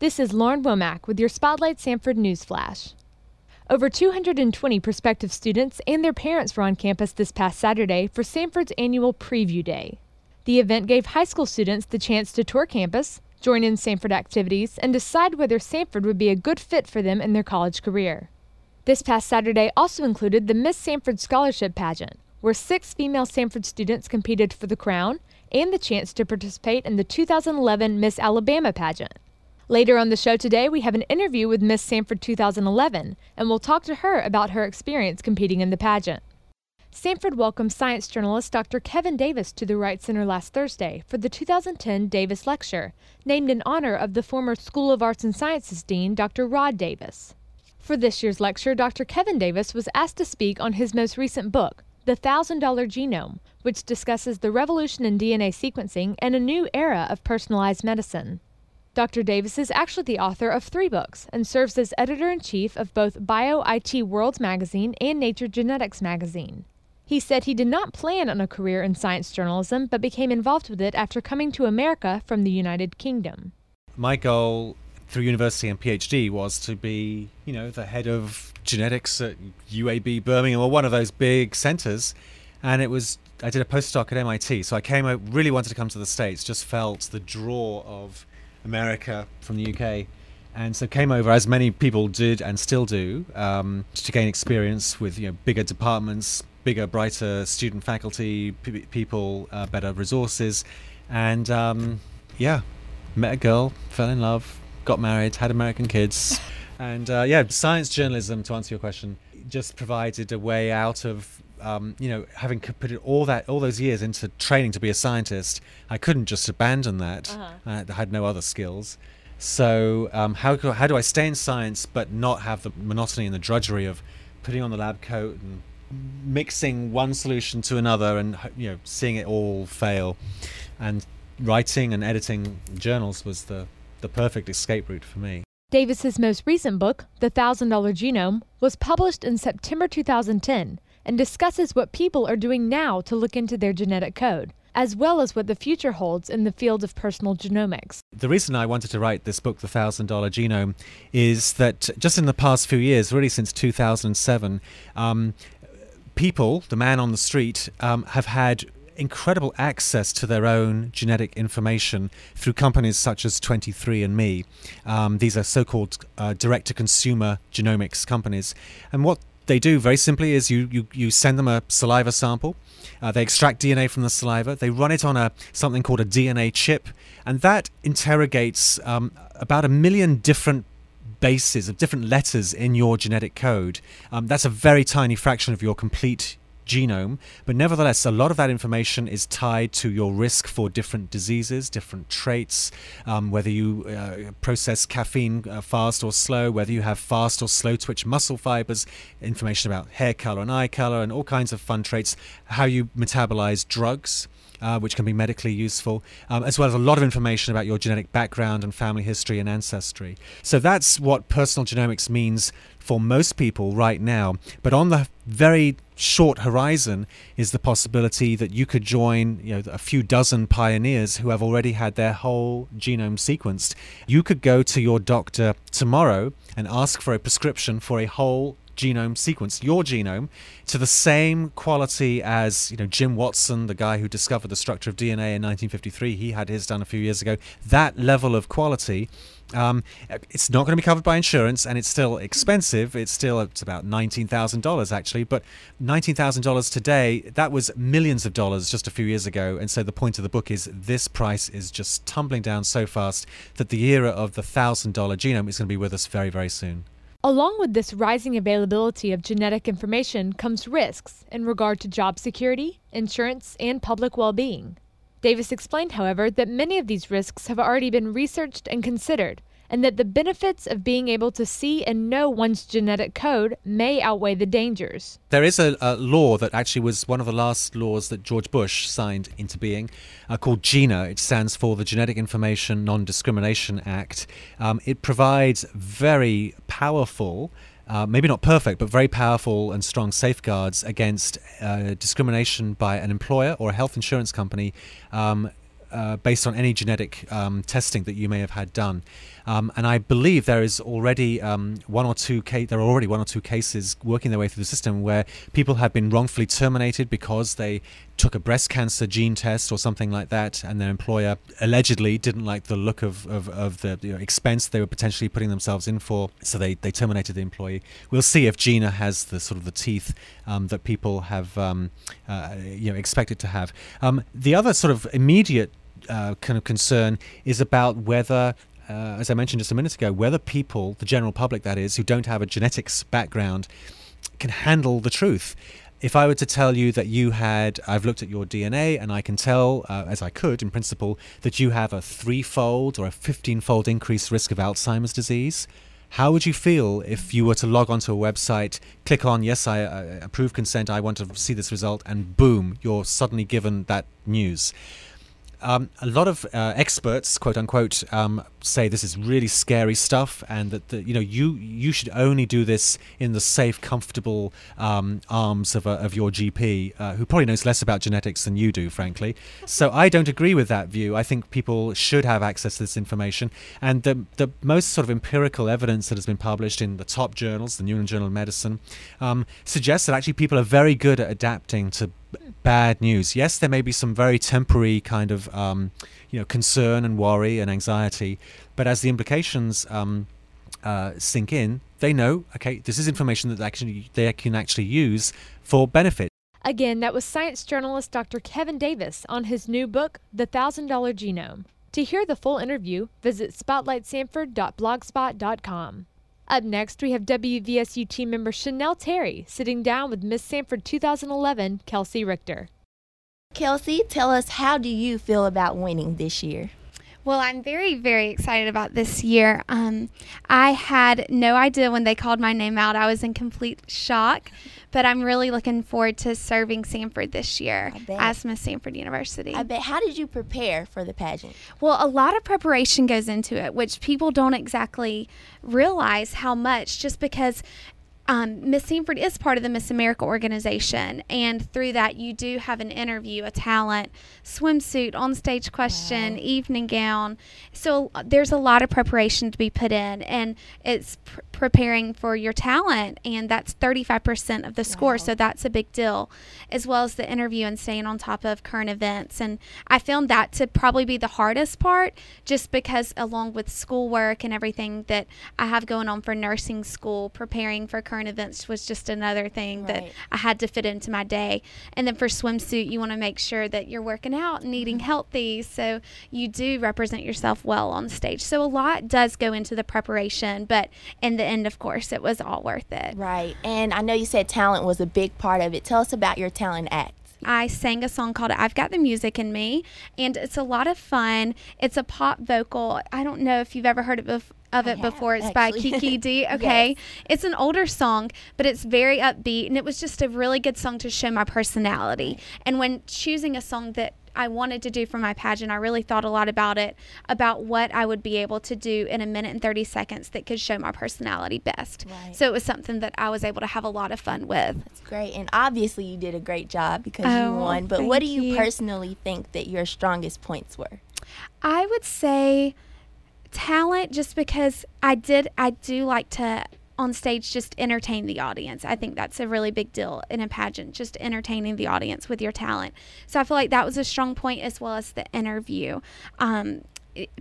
This is Lauren Womack with your Spotlight Samford News Flash. Over 220 prospective students and their parents were on campus this past Saturday for Samford's annual Preview Day. The event gave high school students the chance to tour campus, join in Samford activities, and decide whether Samford would be a good fit for them in their college career. This past Saturday also included the Miss Samford Scholarship Pageant, where six female Samford students competed for the crown and the chance to participate in the 2011 Miss Alabama pageant. Later on the show today, we have an interview with Miss Samford 2011, and we'll talk to her about her experience competing in the pageant. Samford welcomed science journalist Dr. Kevin Davies to the Wright Center last Thursday for the 2010 Davis Lecture, named in honor of the former School of Arts and Sciences Dean Dr. Rod Davis. For this year's lecture, Dr. Kevin Davies was asked to speak on his most recent book, The Thousand Dollar Genome, which discusses the revolution in DNA sequencing and a new era of personalized medicine. Dr. Davies is actually the author of three books and serves as editor in chief of both Bio IT World magazine and Nature Genetics magazine. He said he did not plan on a career in science journalism, but became involved with it after coming to America from the United Kingdom. My goal through university and PhD was to be, you know, the head of genetics at UAB Birmingham or one of those big centers. And it was, I did a postdoc at MIT. So I came, I really wanted to come to the States, just felt the draw of America from the UK. And so came over, as many people did and still do, um, to gain experience with you know bigger departments, bigger, brighter student faculty, p- people, uh, better resources, and um, yeah, met a girl, fell in love, got married, had American kids, and uh, yeah, science journalism. To answer your question, just provided a way out of um, you know, having put all that all those years into training to be a scientist, I couldn't just abandon that. Uh-huh. I had no other skills. So um, how how do I stay in science but not have the monotony and the drudgery of putting on the lab coat and mixing one solution to another and you know seeing it all fail, and writing and editing journals was the the perfect escape route for me. Davies's most recent book, The Thousand Dollar Genome, was published in September 2010 and discusses what people are doing now to look into their genetic code, as well as what the future holds in the field of personal genomics. The reason I wanted to write this book, The Thousand Dollar Genome, is that just in the past few years, really since 2007, um, people, the man on the street, um, have had incredible access to their own genetic information through companies such as 23andMe. Um, these are so called uh, direct to consumer genomics companies. And what they do very simply is you, you, you send them a saliva sample. Uh, they extract DNA from the saliva. They run it on a something called a DNA chip, and that interrogates um, about a million different bases of different letters in your genetic code. Um, that's a very tiny fraction of your complete genome. But nevertheless, a lot of that information is tied to your risk for different diseases, different traits, um, whether you uh, process caffeine uh, fast or slow, whether you have fast or slow twitch muscle fibers, information about hair color and eye color, and all kinds of fun traits, how you metabolize drugs. Uh, which can be medically useful, um, as well as a lot of information about your genetic background and family history and ancestry. So that's what personal genomics means for most people right now. But on the very short horizon is the possibility that you could join you know, a few dozen pioneers who have already had their whole genome sequenced. You could go to your doctor tomorrow and ask for a prescription for a whole genome sequence, your genome, to the same quality as you know Jim Watson, the guy who discovered the structure of DNA in 1953. He had his done a few years ago. That level of quality. Um, it's not going to be covered by insurance, and it's still expensive. It's still it's about nineteen thousand dollars actually, but nineteen thousand dollars today that was millions of dollars just a few years ago. And so the point of the book is this price is just tumbling down so fast that the era of the thousand dollar genome is going to be with us very very soon. Along with this rising availability of genetic information comes risks in regard to job security, insurance, and public well being. Davies explained, however, that many of these risks have already been researched and considered, and that the benefits of being able to see and know one's genetic code may outweigh the dangers. There is a, a law that actually was one of the last laws that George Bush signed into being uh, called GINA. It stands for the Genetic Information Non Discrimination Act. Um, it provides very powerful uh, maybe not perfect, but very powerful and strong safeguards against uh, discrimination by an employer or a health insurance company um, uh, based on any genetic um, testing that you may have had done. Um, and I believe there is already um, one or two ca- there are already one or two cases working their way through the system where people have been wrongfully terminated because they took a breast cancer gene test or something like that, and their employer allegedly didn't like the look of, of, of the you know, expense they were potentially putting themselves in for, so they, they terminated the employee. We'll see if Gina has the sort of the teeth um, that people have um, uh, you know expected to have. Um, the other sort of immediate uh, kind of concern is about whether uh, as I mentioned just a minute ago, whether people, the general public that is, who don't have a genetics background, can handle the truth. If I were to tell you that you had, I've looked at your DNA and I can tell, uh, as I could in principle, that you have a threefold or a 15 fold increased risk of Alzheimer's disease, how would you feel if you were to log onto a website, click on, yes, I uh, approve consent, I want to see this result, and boom, you're suddenly given that news? Um, a lot of uh, experts, quote unquote, um, say this is really scary stuff, and that the, you know you you should only do this in the safe, comfortable um, arms of, a, of your GP, uh, who probably knows less about genetics than you do, frankly. So I don't agree with that view. I think people should have access to this information, and the the most sort of empirical evidence that has been published in the top journals, the New England Journal of Medicine, um, suggests that actually people are very good at adapting to bad news. Yes, there may be some very temporary kind of um, you know concern and worry and anxiety, but as the implications um, uh, sink in, they know okay, this is information that actually they can actually use for benefit. Again, that was science journalist Dr. Kevin Davies on his new book, The Thousand Dollar Genome. To hear the full interview, visit spotlightsamford.blogspot.com. Up next, we have WVSU team member Chanel Terry sitting down with Miss Samford 2011, Kelsey Richter. Kelsey, tell us how do you feel about winning this year? Well, I'm very, very excited about this year. Um, I had no idea when they called my name out. I was in complete shock, but I'm really looking forward to serving Samford this year as Miss Samford University. I bet. How did you prepare for the pageant? Well, a lot of preparation goes into it, which people don't exactly realize how much just because um, Miss Samford is part of the Miss America organization, and through that, you do have an interview, a talent, swimsuit, on stage question, wow. evening gown. So uh, there's a lot of preparation to be put in, and it's pr- preparing for your talent, and that's 35% of the score, wow. so that's a big deal, as well as the interview and staying on top of current events. And I found that to probably be the hardest part, just because along with schoolwork and everything that I have going on for nursing school, preparing for current current events was just another thing right. that I had to fit into my day. And then for swimsuit, you want to make sure that you're working out and eating mm-hmm. healthy. So you do represent yourself well on stage. So a lot does go into the preparation, but in the end, of course, it was all worth it. Right. And I know you said talent was a big part of it. Tell us about your talent act. I sang a song called I've Got the Music in Me, and it's a lot of fun. It's a pop vocal. I don't know if you've ever heard it of it before. It's actually. by Kiki Dee. Okay. yes. It's an older song, but it's very upbeat, and it was just a really good song to show my personality. And when choosing a song that I wanted to do for my pageant, I really thought a lot about it, about what I would be able to do in a minute and 30 seconds that could show my personality best. Right. So it was something that I was able to have a lot of fun with. That's great. And obviously, you did a great job because oh, you won. But what do you, you personally think that your strongest points were? I would say talent just because I did I do like to on stage just entertain the audience. I think that's a really big deal in a pageant, just entertaining the audience with your talent. So I feel like that was a strong point as well as the interview. Um,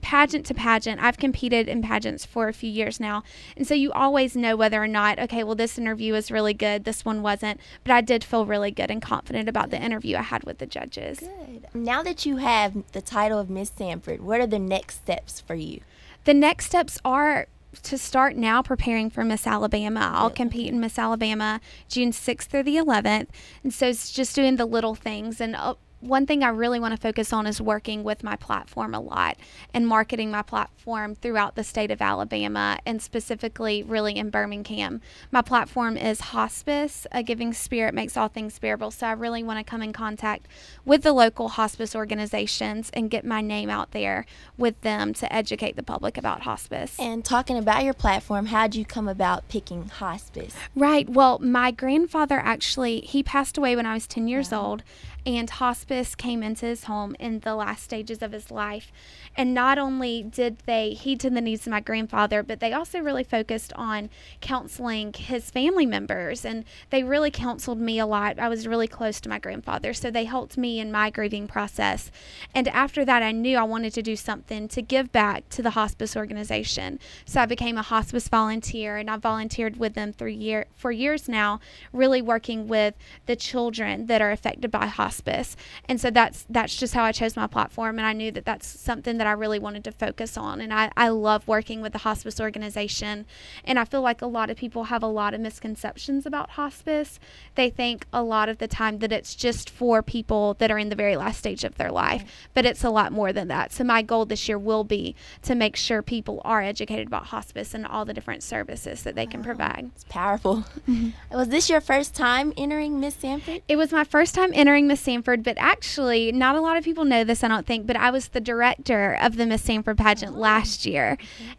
pageant to pageant, I've competed in pageants for a few years now. And so you always know whether or not, okay, well, this interview was really good, this one wasn't. But I did feel really good and confident about the interview I had with the judges. Good. Now that you have the title of Miss Samford, what are the next steps for you? The next steps are to start now preparing for Miss Alabama. I'll compete in Miss Alabama June 6th through the 11th. And so it's just doing the little things. And uh, one thing I really want to focus on is working with my platform a lot and marketing my platform throughout the state of Alabama and specifically really in Birmingham. My platform is hospice, a giving spirit makes all things bearable. So I really want to come in contact with the local hospice organizations and get my name out there with them to educate the public about hospice. And talking about your platform, how did you come about picking hospice? Right. Well, my grandfather actually he passed away when I was 10 years wow. old and hospice hospice came into his home in the last stages of his life. And not only did they heed to the needs of my grandfather, but they also really focused on counseling his family members. And they really counseled me a lot. I was really close to my grandfather, so they helped me in my grieving process. And after that, I knew I wanted to do something to give back to the hospice organization. So I became a hospice volunteer, and I volunteered with them year, for years now, really working with the children that are affected by hospice. And so that's that's just how I chose my platform, and I knew that that's something that I really wanted to focus on. And I, I love working with the hospice organization, and I feel like a lot of people have a lot of misconceptions about hospice. They think a lot of the time that it's just for people that are in the very last stage of their life, but it's a lot more than that. So my goal this year will be to make sure people are educated about hospice and all the different services that they wow. can provide. It's powerful. Mm-hmm. Was this your first time entering Miss Samford? It was my first time entering Miss Samford, but actually, not a lot of people know this, I don't think, but I was the director of the Miss Samford pageant oh. last year.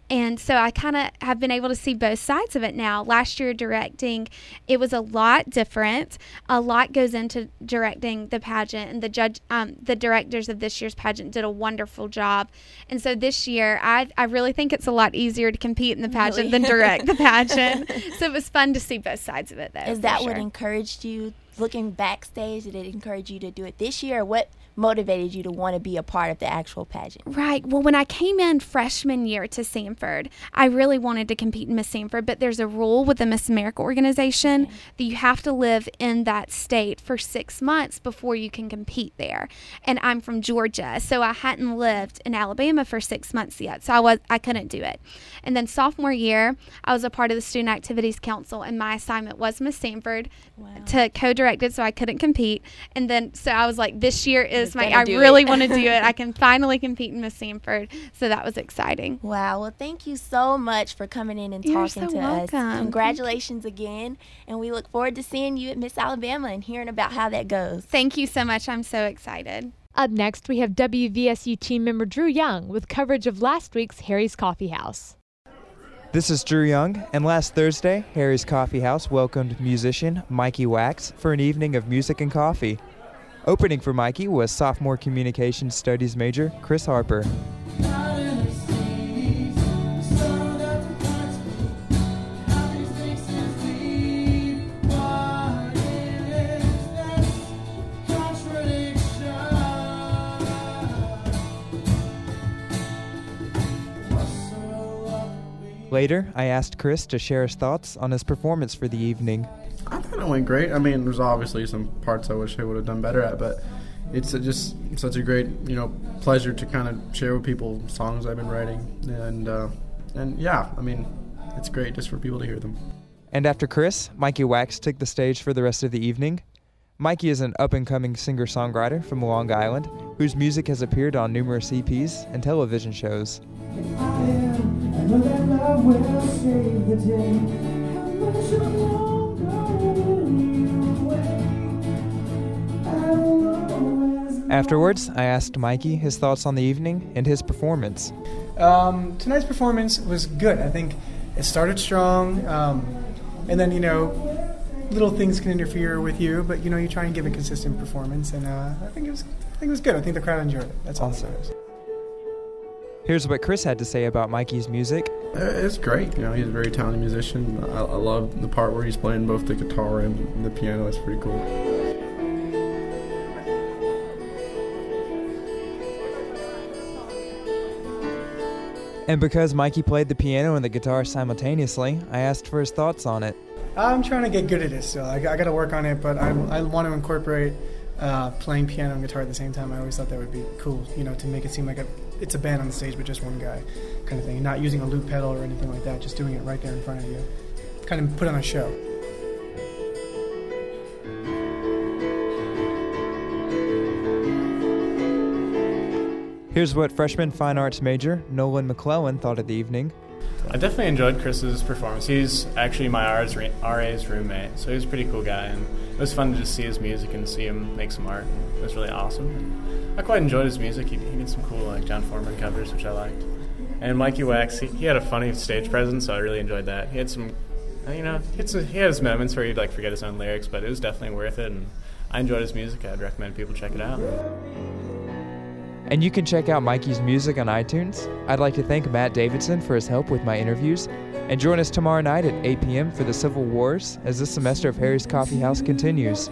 And so I kind of have been able to see both sides of it now. Last year, directing, it was a lot different. A lot goes into directing the pageant, and the judge, um, the directors of this year's pageant did a wonderful job. And so this year, I, I really think it's a lot easier to compete in the pageant really? than direct the pageant. so it was fun to see both sides of it, though. Is that sure. what encouraged you looking backstage? Did it encourage you to do it this year? What motivated you to want to be a part of the actual pageant? Right. Well, when I came in freshman year to Samford, I really wanted to compete in Miss Samford, but there's a rule with the Miss America organization okay. that you have to live in that state for six months before you can compete there. And I'm from Georgia, so I hadn't lived in Alabama for six months yet, so I was I couldn't do it. And then sophomore year, I was a part of the Student Activities Council, and my assignment was Miss Samford wow. to co-direct it, so I couldn't compete. And then so I was like, this year is this my I really want to do it. I can finally compete in Miss Samford. So that was exciting. Wow. Well, thank you so much for coming in and You're talking so to welcome. us. Congratulations again. And we look forward to seeing you at Miss Alabama and hearing about how that goes. Thank you so much. I'm so excited. Up next, we have WVSU team member Drew Young with coverage of last week's Harry's Coffee House. This is Drew Young, and last Thursday, Harry's Coffee House welcomed musician Mikey Wax for an evening of music and coffee. Opening for Mikey was sophomore communication studies major Chris Harper. Later, I asked Chris to share his thoughts on his performance for the evening. I thought it went great. I mean, there's obviously some parts I wish I would have done better at, but it's a, just such a great, you know, pleasure to kind of share with people songs I've been writing, and uh, and yeah, I mean, it's great just for people to hear them. And after Chris, Mikey Wax took the stage for the rest of the evening. Mikey is an up and coming singer songwriter from Long Island whose music has appeared on numerous EPs and television shows. Afterwards, I asked Mikey his thoughts on the evening and his performance. Um, tonight's performance was good. I think it started strong, um, and then you know, little things can interfere with you, but you know, you try and give a consistent performance, and uh, I think it was, I think it was good. I think the crowd enjoyed it. That's all that matters. Here's what Chris had to say about Mikey's music. Uh, it's great. You know, he's a very talented musician. I, I love the part where he's playing both the guitar and the piano. It's pretty cool. And because Mikey played the piano and the guitar simultaneously, I asked for his thoughts on it. I'm trying to get good at it still. I, I got to work on it, but I, I want to incorporate uh, playing piano and guitar at the same time. I always thought that would be cool, you know, to make it seem like a, it's a band on the stage but just one guy kind of thing. Not using a loop pedal or anything like that, just doing it right there in front of you. Kind of put on a show. Here's what freshman fine arts major Nolan McClellan thought of the evening. I definitely enjoyed Chris's performance. He's actually my RA's roommate, so he was a pretty cool guy, and it was fun to just see his music and see him make some art. It was really awesome. And I quite enjoyed his music. He, he did some cool like Jon Foreman covers, which I liked. And Mikey Wax, he, he had a funny stage presence, so I really enjoyed that. He had some, uh, you know, he had, some, he had his moments where he'd like forget his own lyrics, but it was definitely worth it. And I enjoyed his music. I'd recommend people check it out. And you can check out Mikey's music on iTunes. I'd like to thank Matt Davidson for his help with my interviews. And join us tomorrow night at 8 p.m. for the Civil Wars as this semester of Harry's Coffee House continues.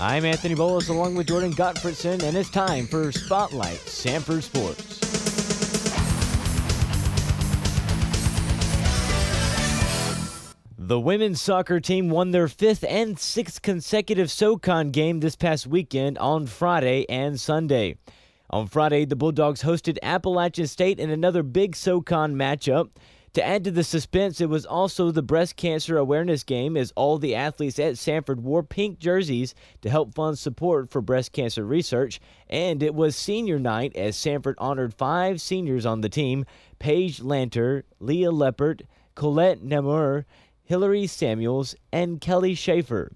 I'm Anthony Bolus along with Jordan Gottfredson, and it's time for Spotlight Samford Sports. The women's soccer team won their fifth and sixth consecutive SoCon game this past weekend on Friday and Sunday. On Friday, the Bulldogs hosted Appalachian State in another big SoCon matchup. To add to the suspense, it was also the breast cancer awareness game as all the athletes at Samford wore pink jerseys to help fund support for breast cancer research. And it was senior night as Samford honored five seniors on the team Paige Lanter, Leah Leppert, Colette Namur, Hillary Samuels, and Kelly Schaefer.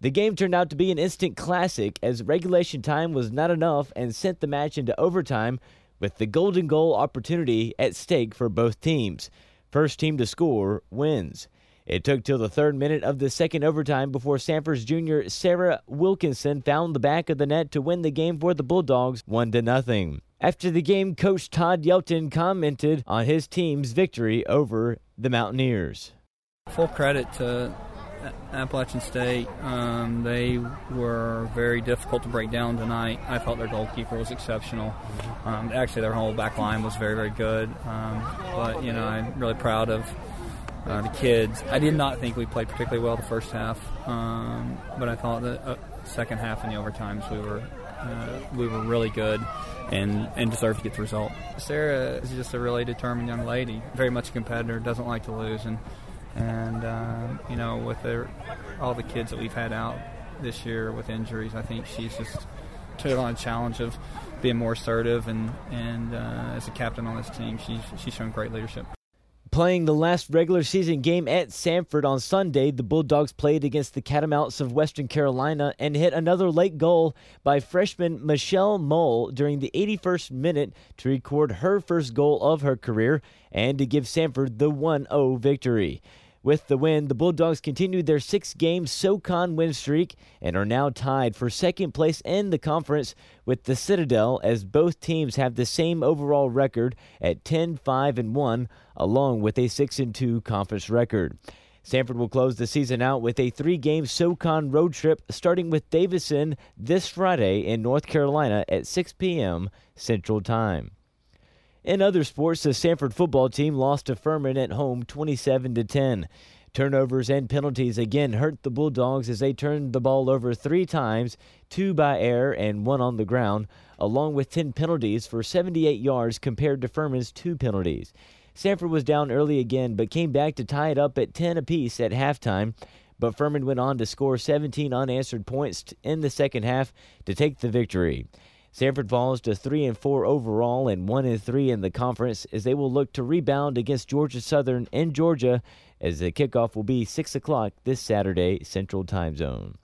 The game turned out to be an instant classic as regulation time was not enough and sent the match into overtime with the golden goal opportunity at stake for both teams. First team to score wins. It took till the third minute of the second overtime before Samford's junior Sarah Wilkinson found the back of the net to win the game for the Bulldogs 1 to nothing. After the game, coach Todd Yelton commented on his team's victory over the Mountaineers. Full credit to Appalachian State. Um, they were very difficult to break down tonight. I thought their goalkeeper was exceptional. Um, actually, their whole back line was very, very good. Um, but, you know, I'm really proud of uh, the kids. I did not think we played particularly well the first half, um, but I thought the uh, second half and the overtimes we were uh, we were really good and, and deserved to get the result. Sarah is just a really determined young lady, very much a competitor, doesn't like to lose, and and uh, you know with their, all the kids that we've had out this year with injuries, I think she's just took on a challenge of being more assertive and and uh, as a captain on this team, she's she's shown great leadership. Playing the last regular season game at Samford on Sunday, the Bulldogs played against the Catamounts of Western Carolina and hit another late goal by freshman Michelle Mole during the 81st minute to record her first goal of her career and to give Samford the 1 0 victory. With the win, the Bulldogs continued their six game SoCon win streak and are now tied for second place in the conference with the Citadel as both teams have the same overall record at 10 5 and 1 along with a 6 and 2 conference record. Samford will close the season out with a three game SoCon road trip starting with Davidson this Friday in North Carolina at 6 p.m. Central Time. In other sports, the Samford football team lost to Furman at home 27 to 10. Turnovers and penalties again hurt the Bulldogs as they turned the ball over three times, two by air and one on the ground, along with 10 penalties for 78 yards compared to Furman's two penalties. Samford was down early again but came back to tie it up at 10 apiece at halftime. But Furman went on to score 17 unanswered points in the second half to take the victory. Samford falls to 3 and 4 overall and 1 and 3 in the conference as they will look to rebound against Georgia Southern in Georgia as the kickoff will be 6 o'clock this Saturday Central Time Zone.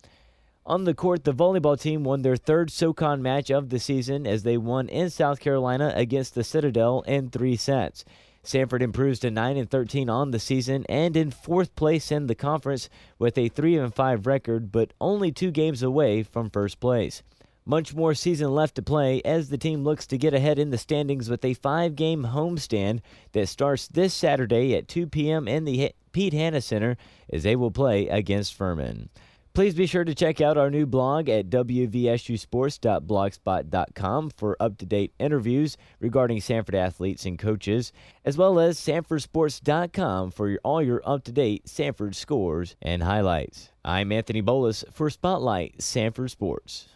On the court, the volleyball team won their third SoCon match of the season as they won in South Carolina against the Citadel in three sets. Samford improves to 9 and 13 on the season and in fourth place in the conference with a 3 and 5 record, but only two games away from first place. Much more season left to play as the team looks to get ahead in the standings with a five game homestand that starts this Saturday at 2 p.m. in the Pete Hanna Center as they will play against Furman. Please be sure to check out our new blog at wvsusports.blogspot.com for up to date interviews regarding Samford athletes and coaches, as well as samfordsports.com for your, all your up to date Samford scores and highlights. I'm Anthony Bolus for Spotlight Samford Sports.